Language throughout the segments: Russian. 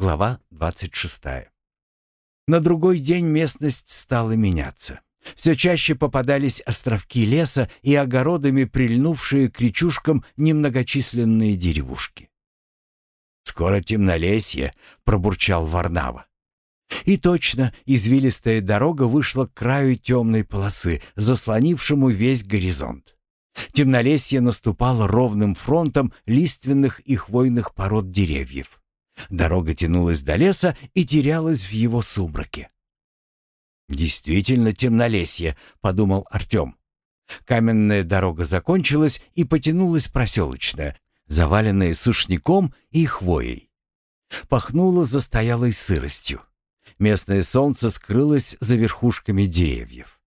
Глава 26. На другой день местность стала меняться. Все чаще попадались островки леса и огородами прильнувшие к речушкам немногочисленные деревушки. «Скоро темнолесье», — пробурчал Варнава. И точно, извилистая дорога вышла к краю темной полосы, заслонившему весь горизонт. Темнолесье наступало ровным фронтом лиственных и хвойных пород деревьев. Дорога тянулась до леса и терялась в его сумраке. «Действительно темнолесье», — подумал Артем. Каменная дорога закончилась и потянулась проселочная, заваленная сушняком и хвоей. Пахнуло застоялой сыростью. Местное солнце скрылось за верхушками деревьев.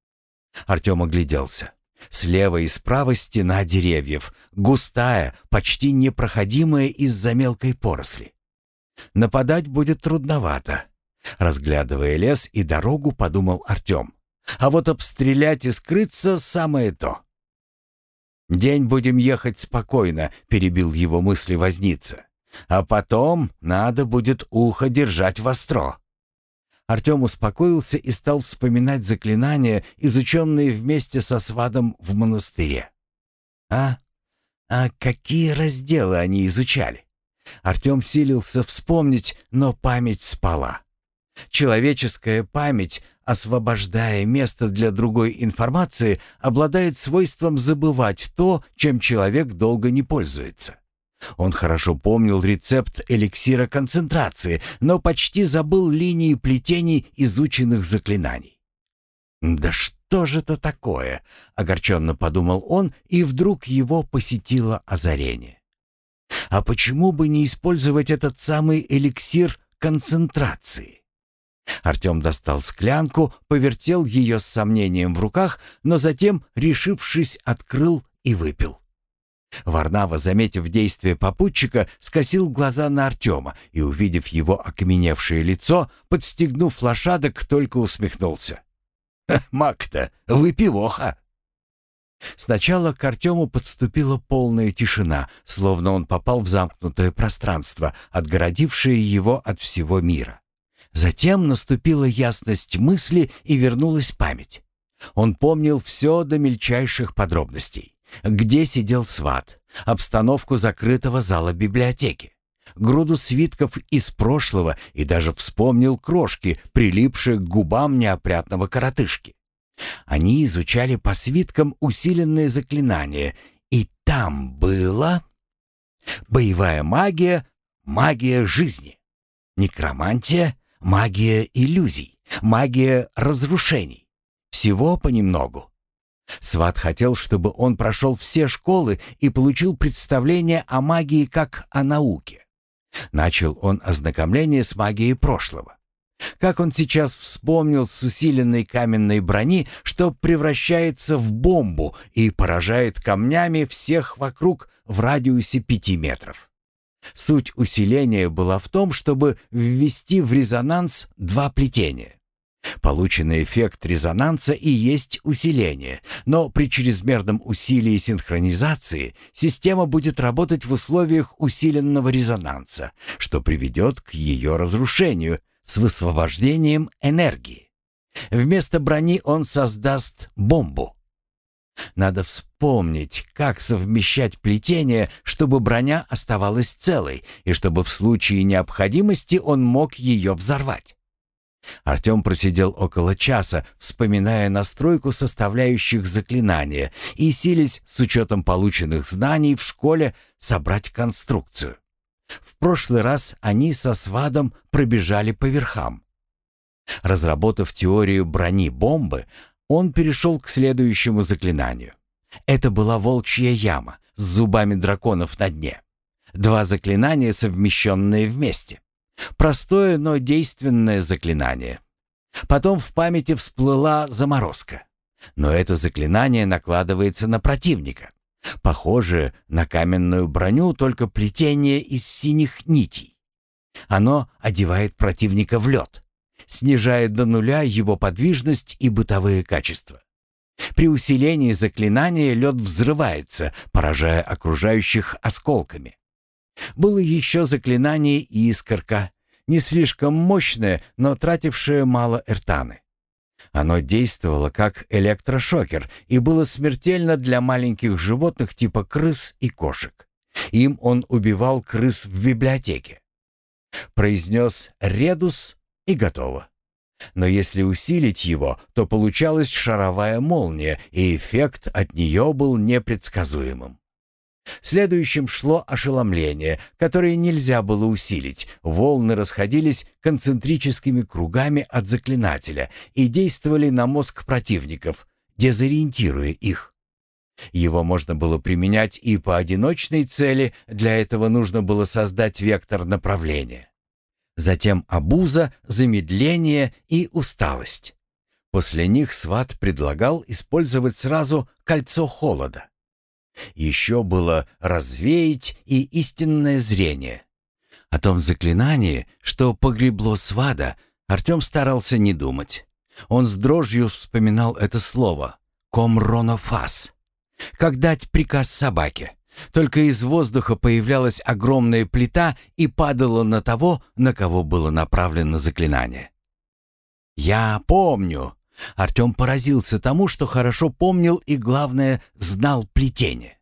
Артем огляделся. Слева и справа стена деревьев, густая, почти непроходимая из-за мелкой поросли. Нападать будет трудновато. Разглядывая лес и дорогу, подумал Артем. А вот обстрелять и скрыться — самое то. «День будем ехать спокойно», — перебил его мысли возница. «А потом надо будет ухо держать востро». Артем успокоился и стал вспоминать заклинания, изученные вместе со свадом в монастыре. «А? А какие разделы они изучали?» Артем силился вспомнить, но память спала. Человеческая память, освобождая место для другой информации, обладает свойством забывать то, чем человек долго не пользуется. Он хорошо помнил рецепт эликсира концентрации, но почти забыл линии плетений изученных заклинаний. «Да что же это такое?» — огорченно подумал он, и вдруг его посетило озарение. А почему бы не использовать этот самый эликсир концентрации? Артем достал склянку, повертел ее с сомнением в руках, но затем, решившись, открыл и выпил. Варнава, заметив действие попутчика, скосил глаза на Артема и, увидев его окаменевшее лицо, подстегнув лошадок, только усмехнулся. «Мак-то, выпивоха!» Сначала к Артему подступила полная тишина, словно он попал в замкнутое пространство, отгородившее его от всего мира. Затем наступила ясность мысли и вернулась память. Он помнил все до мельчайших подробностей. Где сидел сват, обстановку закрытого зала библиотеки, груду свитков из прошлого и даже вспомнил крошки, прилипшие к губам неопрятного коротышки. Они изучали по свиткам усиленные заклинания, и там было... Боевая магия, магия жизни. Некромантия, магия иллюзий, магия разрушений. Всего понемногу. Сват хотел, чтобы он прошел все школы и получил представление о магии как о науке. Начал он ознакомление с магией прошлого. Как он сейчас вспомнил с усиленной каменной брони, что превращается в бомбу и поражает камнями всех вокруг в радиусе пяти метров. Суть усиления была в том, чтобы ввести в резонанс два плетения. Полученный эффект резонанса и есть усиление, но при чрезмерном усилии синхронизации система будет работать в условиях усиленного резонанса, что приведет к ее разрушению с высвобождением энергии. Вместо брони он создаст бомбу. Надо вспомнить, как совмещать плетение, чтобы броня оставалась целой и чтобы в случае необходимости он мог ее взорвать. Артем просидел около часа, вспоминая настройку составляющих заклинания и сились с учетом полученных знаний в школе собрать конструкцию. В прошлый раз они со свадом пробежали по верхам. Разработав теорию брони бомбы, он перешел к следующему заклинанию. Это была волчья яма с зубами драконов на дне. Два заклинания, совмещенные вместе. Простое, но действенное заклинание. Потом в памяти всплыла заморозка. Но это заклинание накладывается на противника. Похоже на каменную броню, только плетение из синих нитей. Оно одевает противника в лед, снижает до нуля его подвижность и бытовые качества. При усилении заклинания лед взрывается, поражая окружающих осколками. Было еще заклинание «Искорка», не слишком мощное, но тратившее мало эртаны. Оно действовало как электрошокер и было смертельно для маленьких животных типа крыс и кошек. Им он убивал крыс в библиотеке. Произнес «редус» и готово. Но если усилить его, то получалась шаровая молния, и эффект от нее был непредсказуемым. Следующим шло ошеломление, которое нельзя было усилить. Волны расходились концентрическими кругами от заклинателя и действовали на мозг противников, дезориентируя их. Его можно было применять и по одиночной цели, для этого нужно было создать вектор направления. Затем обуза, замедление и усталость. После них сват предлагал использовать сразу кольцо холода. Еще было развеять и истинное зрение. О том заклинании, что погребло свада, Артем старался не думать. Он с дрожью вспоминал это слово «комронофас». Как дать приказ собаке? Только из воздуха появлялась огромная плита и падала на того, на кого было направлено заклинание. «Я помню», Артем поразился тому, что хорошо помнил и, главное, знал плетение.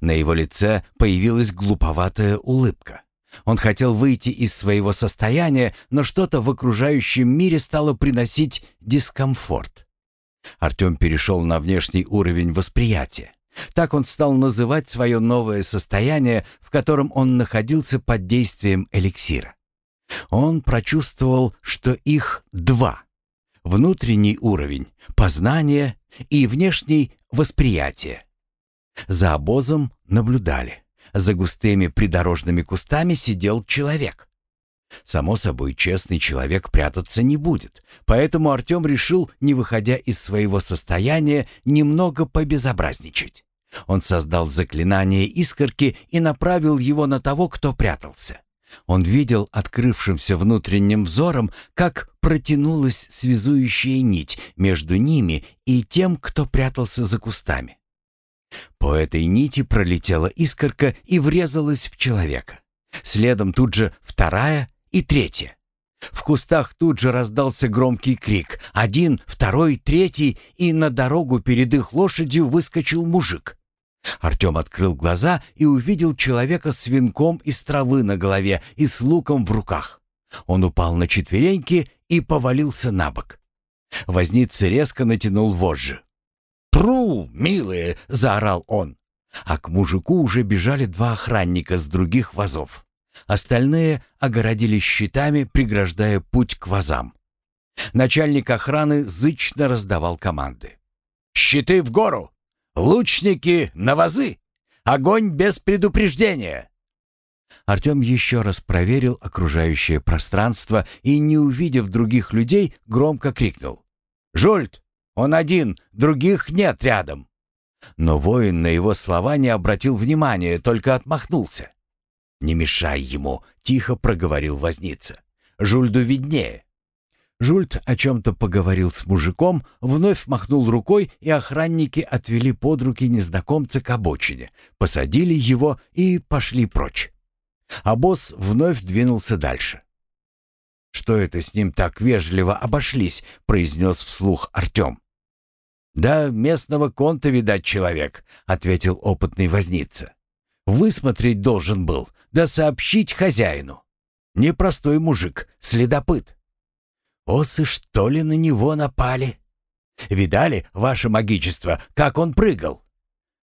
На его лице появилась глуповатая улыбка. Он хотел выйти из своего состояния, но что-то в окружающем мире стало приносить дискомфорт. Артем перешел на внешний уровень восприятия. Так он стал называть свое новое состояние, в котором он находился под действием эликсира. Он прочувствовал, что их два внутренний уровень — познание и внешний — восприятие. За обозом наблюдали. За густыми придорожными кустами сидел человек. Само собой, честный человек прятаться не будет, поэтому Артем решил, не выходя из своего состояния, немного побезобразничать. Он создал заклинание искорки и направил его на того, кто прятался. Он видел открывшимся внутренним взором, как протянулась связующая нить между ними и тем, кто прятался за кустами. По этой нити пролетела искорка и врезалась в человека. Следом тут же вторая и третья. В кустах тут же раздался громкий крик. Один, второй, третий, и на дорогу перед их лошадью выскочил мужик. Артем открыл глаза и увидел человека с венком из травы на голове и с луком в руках. Он упал на четвереньки и повалился на бок. Возница резко натянул вожжи. «Пру, милые!» — заорал он. А к мужику уже бежали два охранника с других вазов. Остальные огородились щитами, преграждая путь к вазам. Начальник охраны зычно раздавал команды. «Щиты в гору! «Лучники на вазы! Огонь без предупреждения!» Артем еще раз проверил окружающее пространство и, не увидев других людей, громко крикнул. «Жульт! Он один, других нет рядом!» Но воин на его слова не обратил внимания, только отмахнулся. «Не мешай ему», — тихо проговорил возница. «Жульду виднее. Жульт о чем-то поговорил с мужиком, вновь махнул рукой, и охранники отвели под руки незнакомца к обочине, посадили его и пошли прочь. А босс вновь двинулся дальше. «Что это с ним так вежливо обошлись?» — произнес вслух Артем. «Да местного конта, видать, человек», — ответил опытный возница. «Высмотреть должен был, да сообщить хозяину. Непростой мужик, следопыт». Осы, что ли, на него напали? Видали, ваше магичество, как он прыгал?»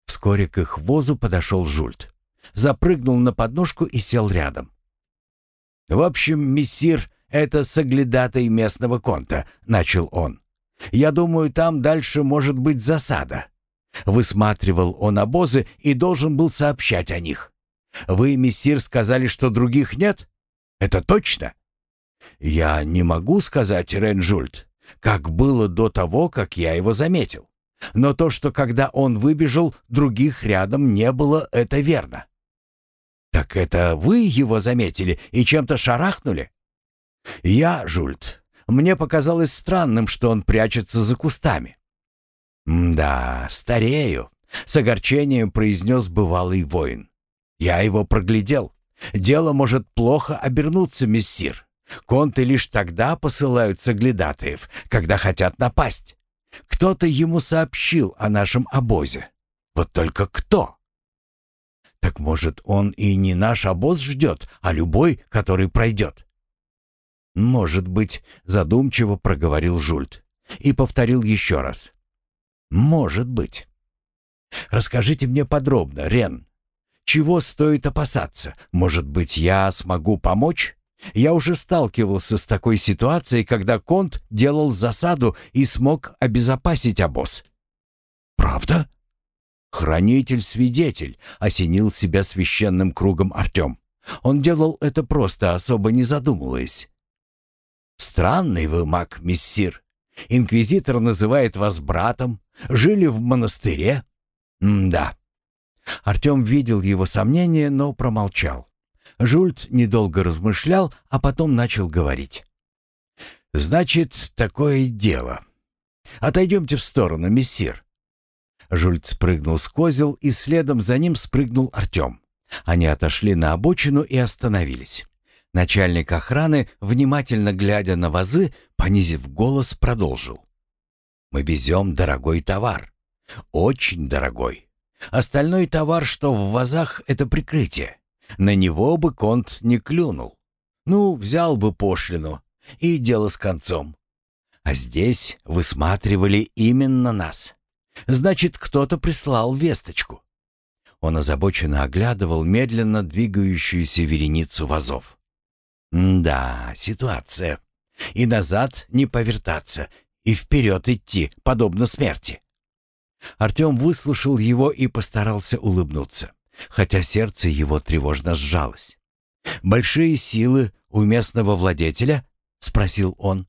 Вскоре к их возу подошел Жульт. Запрыгнул на подножку и сел рядом. «В общем, мессир, это соглядатай местного конта», — начал он. «Я думаю, там дальше может быть засада». Высматривал он обозы и должен был сообщать о них. «Вы, мессир, сказали, что других нет? Это точно?» «Я не могу сказать, Ренжульт, как было до того, как я его заметил. Но то, что когда он выбежал, других рядом не было, это верно». «Так это вы его заметили и чем-то шарахнули?» «Я, Жульт. Мне показалось странным, что он прячется за кустами». «Да, старею», — с огорчением произнес бывалый воин. «Я его проглядел. Дело может плохо обернуться, мессир. Конты лишь тогда посылают соглядатаев, когда хотят напасть. Кто-то ему сообщил о нашем обозе. Вот только кто? Так может, он и не наш обоз ждет, а любой, который пройдет? Может быть, задумчиво проговорил Жульт и повторил еще раз. Может быть. Расскажите мне подробно, Рен. Чего стоит опасаться? Может быть, я смогу помочь? Я уже сталкивался с такой ситуацией, когда Конт делал засаду и смог обезопасить обоз. Правда? «Хранитель-свидетель», — осенил себя священным кругом Артем. Он делал это просто, особо не задумываясь. «Странный вы маг, мессир. Инквизитор называет вас братом. Жили в монастыре?» «М-да». Артем видел его сомнения, но промолчал. Жульт недолго размышлял, а потом начал говорить. «Значит, такое дело. Отойдемте в сторону, мессир. Жульт спрыгнул с козел, и следом за ним спрыгнул Артем. Они отошли на обочину и остановились. Начальник охраны, внимательно глядя на вазы, понизив голос, продолжил. «Мы везем дорогой товар. Очень дорогой. Остальной товар, что в вазах, — это прикрытие. На него бы конт не клюнул. Ну, взял бы пошлину, и дело с концом. А здесь высматривали именно нас. Значит, кто-то прислал весточку. Он озабоченно оглядывал медленно двигающуюся вереницу вазов. «Да, ситуация. И назад не повертаться, и вперед идти, подобно смерти». Артем выслушал его и постарался улыбнуться, хотя сердце его тревожно сжалось. «Большие силы у местного владетеля?» — спросил он.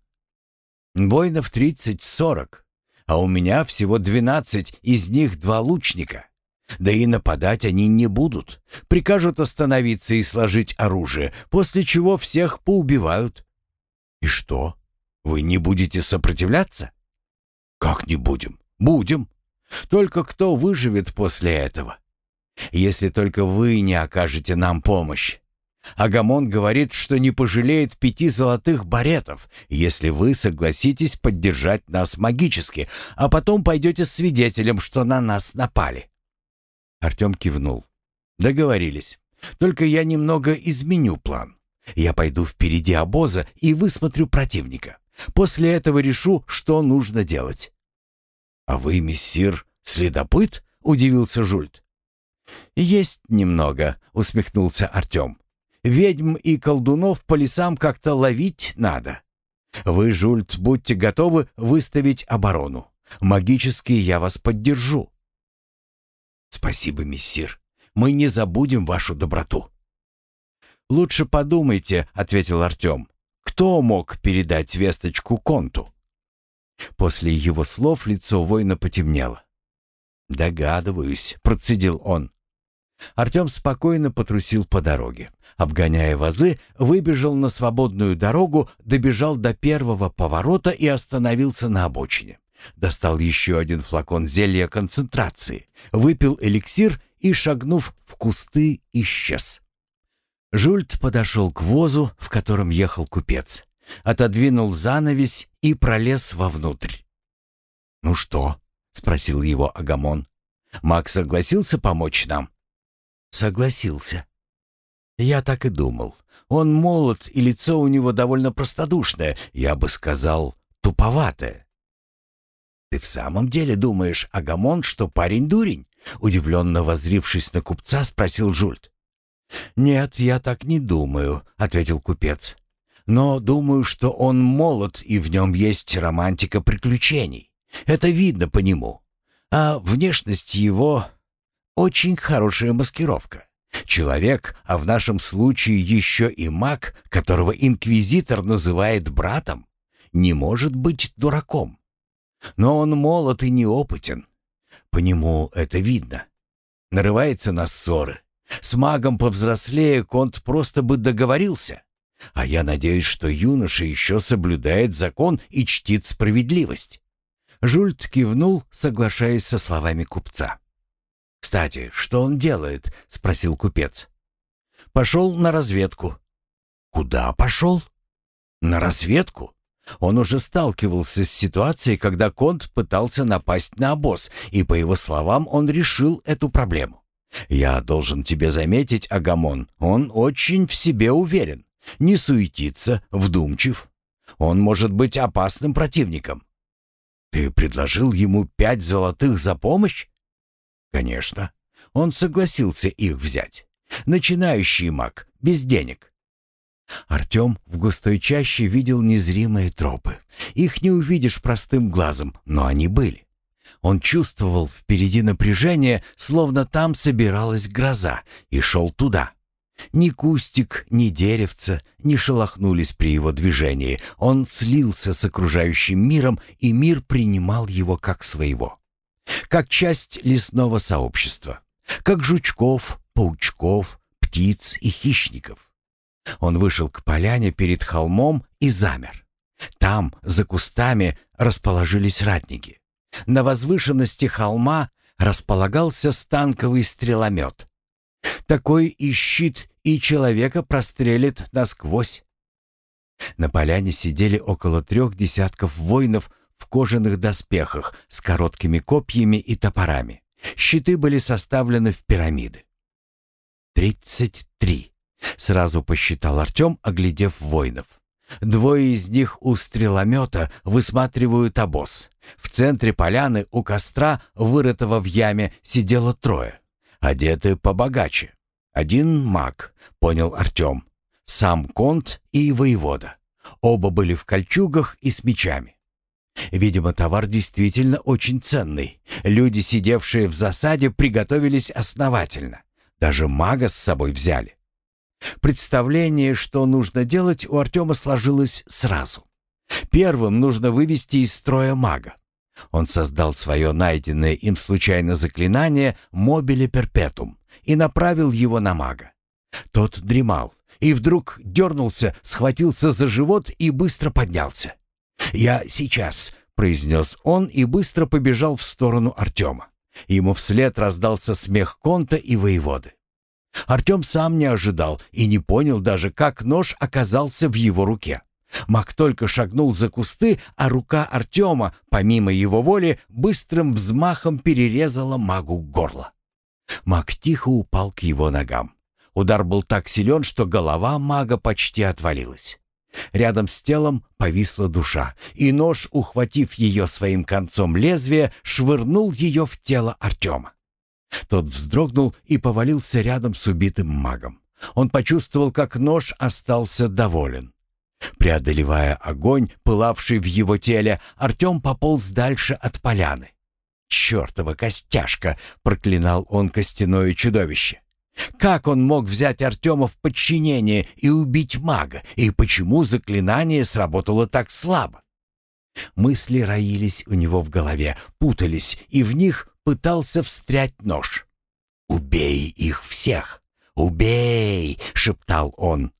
«Воинов тридцать-сорок а у меня всего двенадцать, из них два лучника. Да и нападать они не будут. Прикажут остановиться и сложить оружие, после чего всех поубивают. И что? Вы не будете сопротивляться? Как не будем? Будем. Только кто выживет после этого? Если только вы не окажете нам помощь. Агамон говорит, что не пожалеет пяти золотых баретов, если вы согласитесь поддержать нас магически, а потом пойдете свидетелем, что на нас напали». Артем кивнул. «Договорились. Только я немного изменю план. Я пойду впереди обоза и высмотрю противника. После этого решу, что нужно делать». «А вы, мессир, следопыт?» — удивился Жульт. «Есть немного», — усмехнулся Артем. Ведьм и колдунов по лесам как-то ловить надо. Вы, Жульт, будьте готовы выставить оборону. Магически я вас поддержу. Спасибо, мессир. Мы не забудем вашу доброту. Лучше подумайте, ответил Артем. Кто мог передать весточку Конту? После его слов лицо воина потемнело. «Догадываюсь», — процедил он. Артем спокойно потрусил по дороге. Обгоняя вазы, выбежал на свободную дорогу, добежал до первого поворота и остановился на обочине. Достал еще один флакон зелья концентрации, выпил эликсир и, шагнув в кусты, исчез. Жульт подошел к возу, в котором ехал купец, отодвинул занавесь и пролез вовнутрь. «Ну что?» — спросил его Агамон. «Маг согласился помочь нам?» Согласился. Я так и думал. Он молод, и лицо у него довольно простодушное, я бы сказал, туповатое. «Ты в самом деле думаешь, Агамон, что парень дурень?» Удивленно возрившись на купца, спросил Жульт. «Нет, я так не думаю», — ответил купец. «Но думаю, что он молод, и в нем есть романтика приключений. Это видно по нему. А внешность его очень хорошая маскировка. Человек, а в нашем случае еще и маг, которого инквизитор называет братом, не может быть дураком. Но он молод и неопытен. По нему это видно. Нарывается на ссоры. С магом повзрослее Конт просто бы договорился. А я надеюсь, что юноша еще соблюдает закон и чтит справедливость. Жульт кивнул, соглашаясь со словами купца. «Кстати, что он делает?» — спросил купец. «Пошел на разведку». «Куда пошел?» На разведку? Он уже сталкивался с ситуацией, когда Конт пытался напасть на обоз, и, по его словам, он решил эту проблему. «Я должен тебе заметить, Агамон, он очень в себе уверен, не суетится, вдумчив. Он может быть опасным противником». «Ты предложил ему пять золотых за помощь?» «Конечно. Он согласился их взять. Начинающий маг, без денег. Артем в густой чаще видел незримые тропы. Их не увидишь простым глазом, но они были. Он чувствовал впереди напряжение, словно там собиралась гроза, и шел туда. Ни кустик, ни деревце не шелохнулись при его движении. Он слился с окружающим миром, и мир принимал его как своего. Как часть лесного сообщества. Как жучков, паучков, птиц и хищников. Он вышел к поляне перед холмом и замер. Там, за кустами, расположились ратники. На возвышенности холма располагался станковый стреломет. Такой и щит, и человека прострелит насквозь. На поляне сидели около трех десятков воинов в кожаных доспехах с короткими копьями и топорами. Щиты были составлены в пирамиды. Тридцать три. Сразу посчитал Артем, оглядев воинов. Двое из них у стреломета высматривают обоз. В центре поляны у костра, вырытого в яме, сидело трое. Одеты побогаче. Один маг, понял Артем. Сам конт и воевода. Оба были в кольчугах и с мечами. Видимо, товар действительно очень ценный. Люди, сидевшие в засаде, приготовились основательно. Даже мага с собой взяли. Представление, что нужно делать, у Артема сложилось сразу. Первым нужно вывести из строя мага. Он создал свое найденное им случайно заклинание «Мобиле перпетум» и направил его на мага. Тот дремал и вдруг дернулся, схватился за живот и быстро поднялся. «Я сейчас», — произнес он и быстро побежал в сторону Артема. Ему вслед раздался смех Конта и воеводы. Артем сам не ожидал и не понял даже, как нож оказался в его руке. Мак только шагнул за кусты, а рука Артема, помимо его воли, быстрым взмахом перерезала магу горло. Маг тихо упал к его ногам. Удар был так силен, что голова мага почти отвалилась. Рядом с телом повисла душа, и нож, ухватив ее своим концом лезвия, швырнул ее в тело Артема. Тот вздрогнул и повалился рядом с убитым магом. Он почувствовал, как нож остался доволен. Преодолевая огонь, пылавший в его теле, Артем пополз дальше от поляны. «Чертова костяшка!» — проклинал он костяное чудовище. Как он мог взять Артема в подчинение и убить мага, и почему заклинание сработало так слабо? Мысли роились у него в голове, путались, и в них пытался встрять нож. «Убей их всех! Убей!» — шептал он.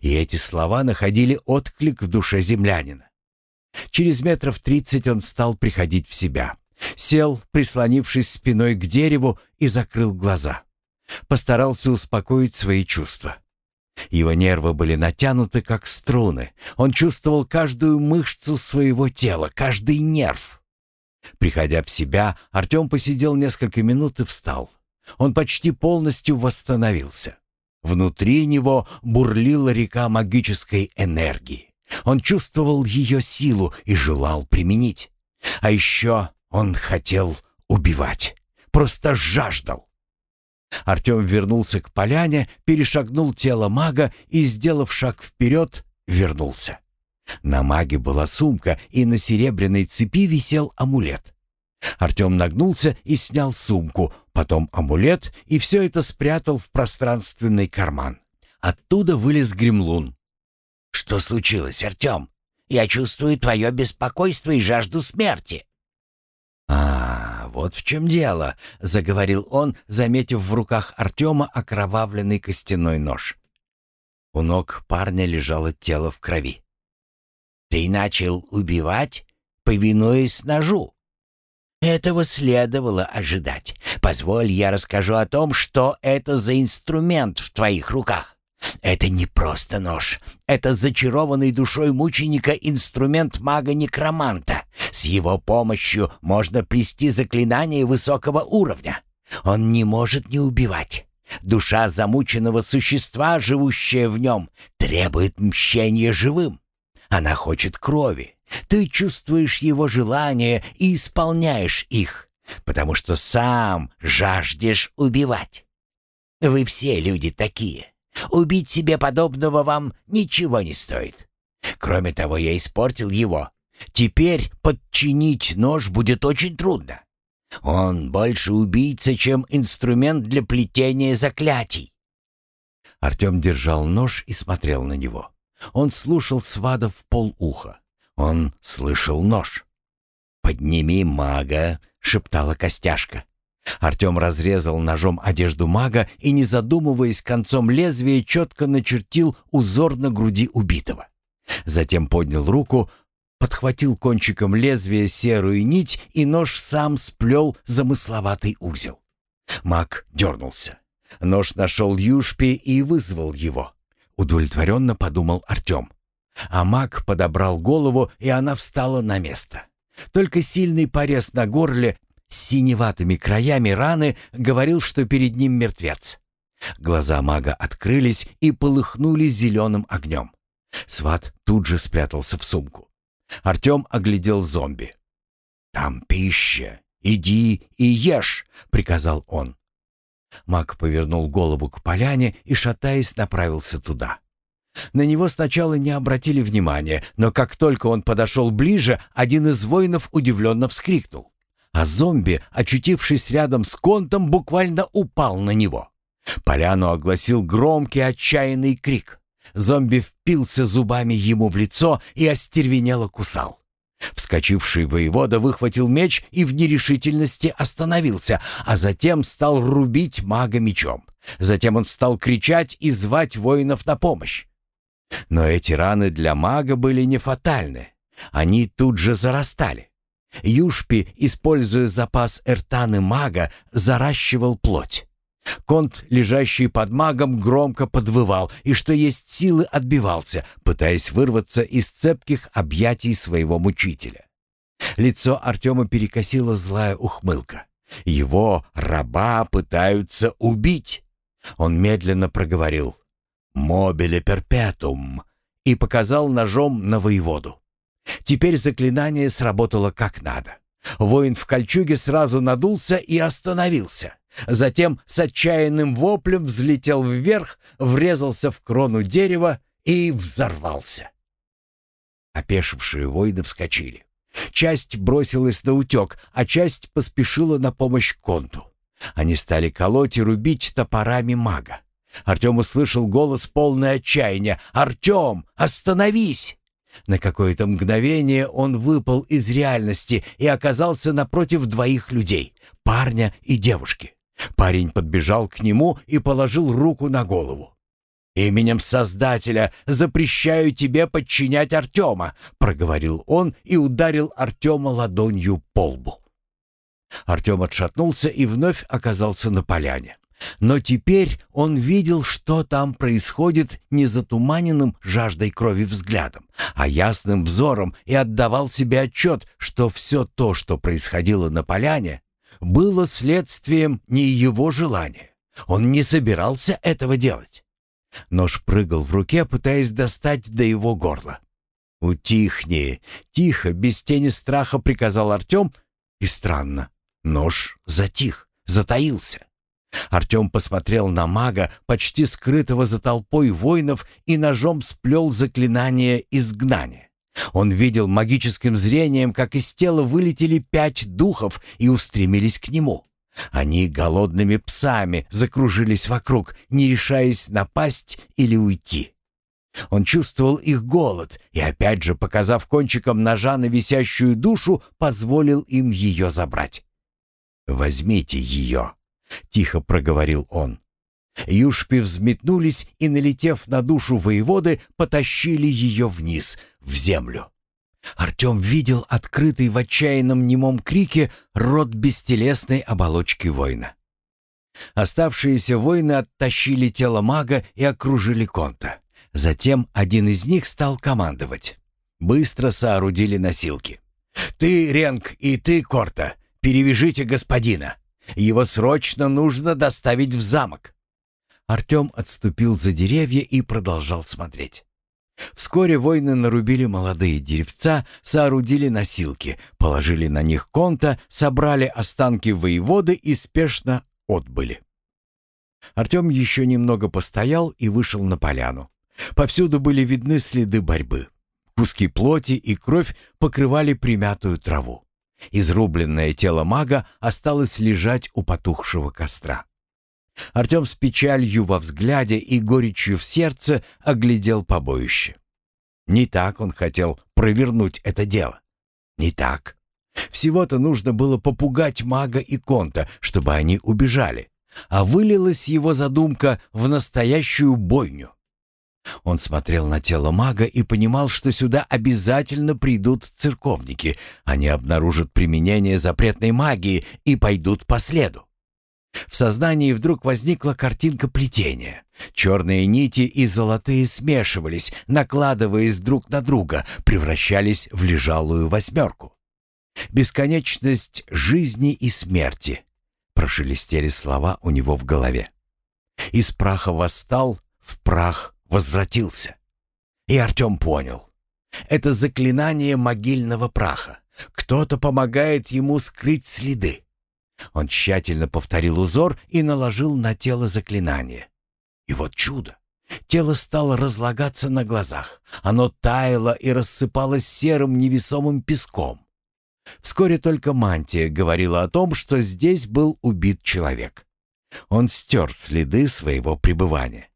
И эти слова находили отклик в душе землянина. Через метров тридцать он стал приходить в себя. Сел, прислонившись спиной к дереву, и закрыл глаза. Постарался успокоить свои чувства. Его нервы были натянуты, как струны. Он чувствовал каждую мышцу своего тела, каждый нерв. Приходя в себя, Артем посидел несколько минут и встал. Он почти полностью восстановился. Внутри него бурлила река магической энергии. Он чувствовал ее силу и желал применить. А еще он хотел убивать. Просто жаждал. Артем вернулся к поляне, перешагнул тело мага и, сделав шаг вперед, вернулся. На маге была сумка, и на серебряной цепи висел амулет. Артем нагнулся и снял сумку, потом амулет, и все это спрятал в пространственный карман. Оттуда вылез гремлун. «Что случилось, Артем? Я чувствую твое беспокойство и жажду смерти». «А, вот в чем дело», — заговорил он, заметив в руках Артема окровавленный костяной нож. У ног парня лежало тело в крови. Ты начал убивать, повинуясь ножу. Этого следовало ожидать. Позволь, я расскажу о том, что это за инструмент в твоих руках. Это не просто нож. Это зачарованный душой мученика инструмент мага-некроманта. С его помощью можно плести заклинания высокого уровня. Он не может не убивать. Душа замученного существа, живущая в нем, требует мщения живым. Она хочет крови. Ты чувствуешь его желания и исполняешь их, потому что сам жаждешь убивать. Вы все люди такие. Убить себе подобного вам ничего не стоит. Кроме того, я испортил его. Теперь подчинить нож будет очень трудно. Он больше убийца, чем инструмент для плетения заклятий. Артем держал нож и смотрел на него. Он слушал свада в полуха. Он слышал нож. «Подними мага», — шептала костяшка. Артем разрезал ножом одежду мага и, не задумываясь, концом лезвия четко начертил узор на груди убитого. Затем поднял руку, подхватил кончиком лезвия серую нить, и нож сам сплел замысловатый узел. Маг дернулся. Нож нашел Юшпи и вызвал его. Удовлетворенно подумал Артем. А маг подобрал голову, и она встала на место. Только сильный порез на горле синеватыми краями раны говорил, что перед ним мертвец. Глаза мага открылись и полыхнули зеленым огнем. Сват тут же спрятался в сумку. Артем оглядел зомби. «Там пища. Иди и ешь», — приказал он. Маг повернул голову к поляне и, шатаясь, направился туда. На него сначала не обратили внимания, но как только он подошел ближе, один из воинов удивленно вскрикнул а зомби, очутившись рядом с контом, буквально упал на него. Поляну огласил громкий отчаянный крик. Зомби впился зубами ему в лицо и остервенело кусал. Вскочивший воевода выхватил меч и в нерешительности остановился, а затем стал рубить мага мечом. Затем он стал кричать и звать воинов на помощь. Но эти раны для мага были не фатальны. Они тут же зарастали. Юшпи, используя запас эртаны мага, заращивал плоть. Конт, лежащий под магом, громко подвывал и, что есть силы, отбивался, пытаясь вырваться из цепких объятий своего мучителя. Лицо Артема перекосила злая ухмылка. Его, раба, пытаются убить. Он медленно проговорил «Мобиле перпетум» и показал ножом на воеводу. Теперь заклинание сработало как надо. Воин в кольчуге сразу надулся и остановился. Затем с отчаянным воплем взлетел вверх, врезался в крону дерева и взорвался. Опешившие воины вскочили. Часть бросилась на утек, а часть поспешила на помощь конту. Они стали колоть и рубить топорами мага. Артем услышал голос полный отчаяния. «Артем, остановись!» На какое-то мгновение он выпал из реальности и оказался напротив двоих людей — парня и девушки. Парень подбежал к нему и положил руку на голову. «Именем Создателя запрещаю тебе подчинять Артема», — проговорил он и ударил Артема ладонью по лбу. Артем отшатнулся и вновь оказался на поляне. Но теперь он видел, что там происходит не затуманенным жаждой крови взглядом, а ясным взором и отдавал себе отчет, что все то, что происходило на поляне, было следствием не его желания. Он не собирался этого делать. Нож прыгал в руке, пытаясь достать до его горла. «Утихни!» — тихо, без тени страха приказал Артем, и странно, нож затих, затаился. Артем посмотрел на мага, почти скрытого за толпой воинов, и ножом сплел заклинание изгнания. Он видел магическим зрением, как из тела вылетели пять духов и устремились к нему. Они голодными псами закружились вокруг, не решаясь напасть или уйти. Он чувствовал их голод и, опять же, показав кончиком ножа на висящую душу, позволил им ее забрать. «Возьмите ее», — тихо проговорил он. Юшпи взметнулись и, налетев на душу воеводы, потащили ее вниз, в землю. Артем видел открытый в отчаянном немом крике рот бестелесной оболочки воина. Оставшиеся воины оттащили тело мага и окружили Конта. Затем один из них стал командовать. Быстро соорудили носилки. «Ты, Ренг, и ты, Корта, перевяжите господина. Его срочно нужно доставить в замок». Артем отступил за деревья и продолжал смотреть. Вскоре воины нарубили молодые деревца, соорудили носилки, положили на них конта, собрали останки воеводы и спешно отбыли. Артем еще немного постоял и вышел на поляну. Повсюду были видны следы борьбы. Куски плоти и кровь покрывали примятую траву. Изрубленное тело мага осталось лежать у потухшего костра. Артем с печалью во взгляде и горечью в сердце оглядел побоище. Не так он хотел провернуть это дело. Не так. Всего-то нужно было попугать мага и конта, чтобы они убежали. А вылилась его задумка в настоящую бойню. Он смотрел на тело мага и понимал, что сюда обязательно придут церковники. Они обнаружат применение запретной магии и пойдут по следу. В сознании вдруг возникла картинка плетения. Черные нити и золотые смешивались, накладываясь друг на друга, превращались в лежалую восьмерку. «Бесконечность жизни и смерти», — прошелестели слова у него в голове. «Из праха восстал, в прах возвратился». И Артем понял. Это заклинание могильного праха. Кто-то помогает ему скрыть следы. Он тщательно повторил узор и наложил на тело заклинание. И вот чудо! Тело стало разлагаться на глазах. Оно таяло и рассыпалось серым невесомым песком. Вскоре только мантия говорила о том, что здесь был убит человек. Он стер следы своего пребывания.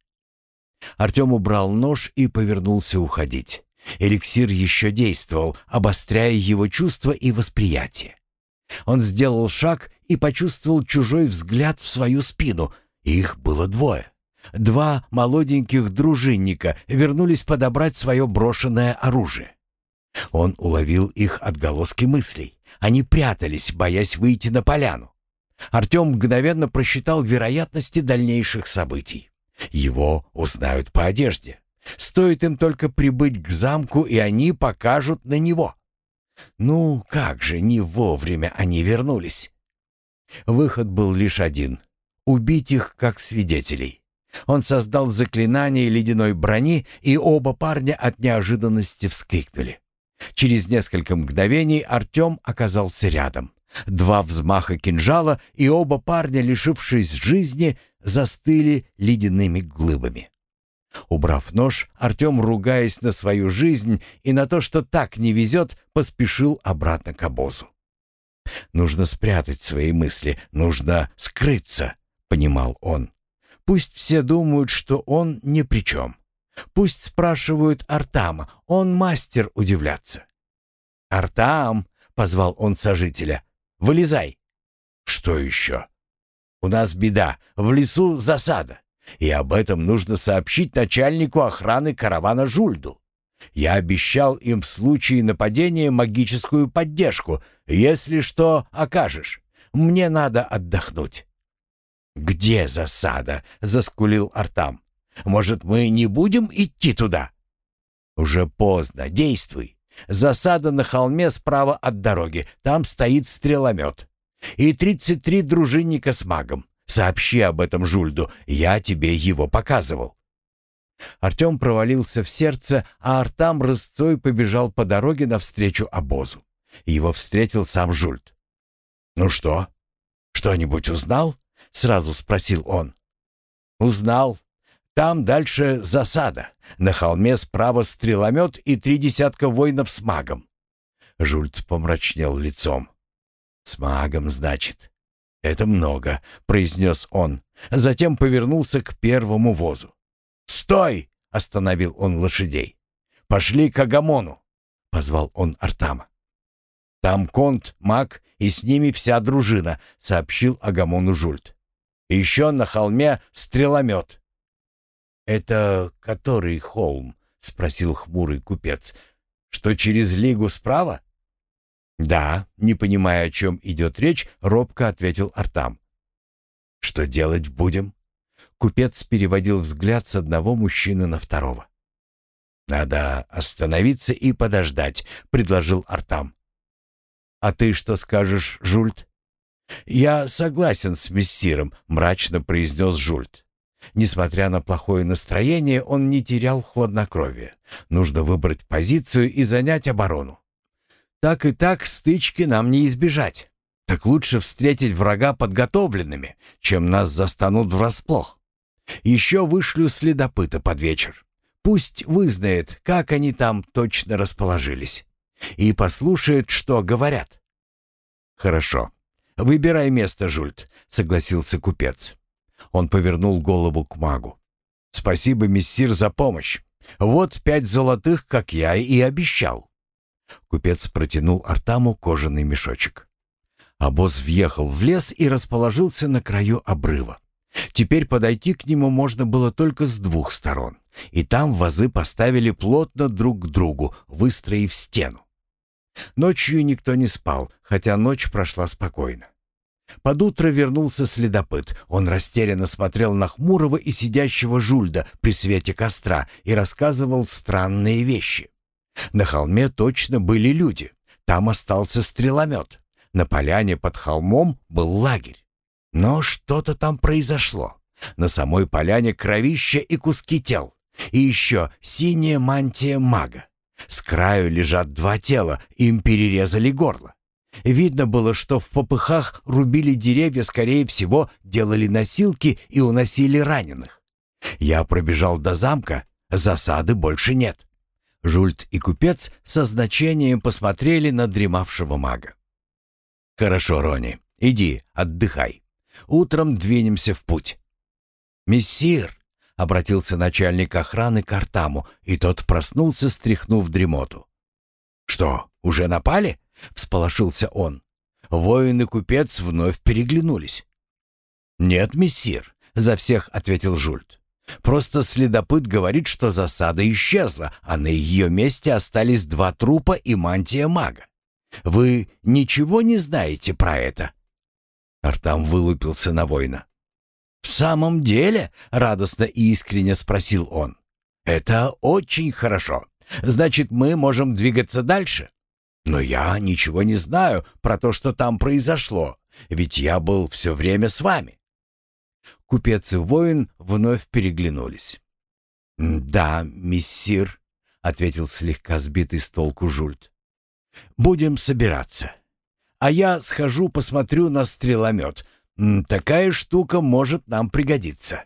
Артем убрал нож и повернулся уходить. Эликсир еще действовал, обостряя его чувства и восприятие. Он сделал шаг и почувствовал чужой взгляд в свою спину. Их было двое. Два молоденьких дружинника вернулись подобрать свое брошенное оружие. Он уловил их отголоски мыслей. Они прятались, боясь выйти на поляну. Артем мгновенно просчитал вероятности дальнейших событий. Его узнают по одежде. Стоит им только прибыть к замку, и они покажут на него. Ну, как же не вовремя они вернулись? Выход был лишь один — убить их как свидетелей. Он создал заклинание ледяной брони, и оба парня от неожиданности вскрикнули. Через несколько мгновений Артем оказался рядом. Два взмаха кинжала, и оба парня, лишившись жизни, застыли ледяными глыбами. Убрав нож, Артем, ругаясь на свою жизнь и на то, что так не везет, поспешил обратно к обозу. «Нужно спрятать свои мысли, нужно скрыться», — понимал он. «Пусть все думают, что он ни при чем. Пусть спрашивают Артама, он мастер удивляться». «Артам!» — позвал он сожителя. «Вылезай!» «Что еще?» «У нас беда. В лесу засада. И об этом нужно сообщить начальнику охраны каравана Жульду. Я обещал им в случае нападения магическую поддержку. Если что, окажешь. Мне надо отдохнуть». «Где засада?» — заскулил Артам. «Может, мы не будем идти туда?» «Уже поздно. Действуй. Засада на холме справа от дороги. Там стоит стреломет. И тридцать три дружинника с магом. Сообщи об этом Жульду, я тебе его показывал». Артем провалился в сердце, а Артам рысцой побежал по дороге навстречу обозу. Его встретил сам Жульд. «Ну что, что-нибудь узнал?» — сразу спросил он. «Узнал. Там дальше засада. На холме справа стреломет и три десятка воинов с магом». Жульд помрачнел лицом. «С магом, значит. «Это много», — произнес он. Затем повернулся к первому возу. «Стой!» — остановил он лошадей. «Пошли к Агамону!» — позвал он Артама. «Там конт, маг и с ними вся дружина», — сообщил Агамону Жульт. «Еще на холме стреломет». «Это который холм?» — спросил хмурый купец. «Что через лигу справа?» «Да», — не понимая, о чем идет речь, робко ответил Артам. Что делать будем?» Купец переводил взгляд с одного мужчины на второго. «Надо остановиться и подождать», — предложил Артам. «А ты что скажешь, Жульт?» «Я согласен с мессиром», — мрачно произнес Жульт. Несмотря на плохое настроение, он не терял хладнокровия. Нужно выбрать позицию и занять оборону. Так и так стычки нам не избежать. Так лучше встретить врага подготовленными, чем нас застанут врасплох. Еще вышлю следопыта под вечер. Пусть вызнает, как они там точно расположились. И послушает, что говорят. Хорошо. Выбирай место, Жульт, согласился купец. Он повернул голову к магу. Спасибо, мессир, за помощь. Вот пять золотых, как я и обещал. Купец протянул Артаму кожаный мешочек. Обоз въехал в лес и расположился на краю обрыва. Теперь подойти к нему можно было только с двух сторон. И там вазы поставили плотно друг к другу, выстроив стену. Ночью никто не спал, хотя ночь прошла спокойно. Под утро вернулся следопыт. Он растерянно смотрел на хмурого и сидящего жульда при свете костра и рассказывал странные вещи. На холме точно были люди. Там остался стреломет. На поляне под холмом был лагерь. Но что-то там произошло. На самой поляне кровища и куски тел. И еще синяя мантия мага. С краю лежат два тела, им перерезали горло. Видно было, что в попыхах рубили деревья, скорее всего, делали носилки и уносили раненых. Я пробежал до замка, засады больше нет. Жульт и купец со значением посмотрели на дремавшего мага. «Хорошо, Рони, иди, отдыхай. Утром двинемся в путь». «Мессир!» — обратился начальник охраны к Артаму, и тот проснулся, стряхнув дремоту. «Что, уже напали?» — всполошился он. Воин и купец вновь переглянулись. «Нет, мессир», — за всех ответил Жульт. «Просто следопыт говорит, что засада исчезла, а на ее месте остались два трупа и мантия мага. Вы ничего не знаете про это?» Артам вылупился на воина. «В самом деле?» — радостно и искренне спросил он. «Это очень хорошо. Значит, мы можем двигаться дальше?» «Но я ничего не знаю про то, что там произошло, ведь я был все время с вами». Купец и воин вновь переглянулись. «Да, миссир», — ответил слегка сбитый с толку Жульт. «Будем собираться. А я схожу посмотрю на стреломет. Такая штука может нам пригодиться».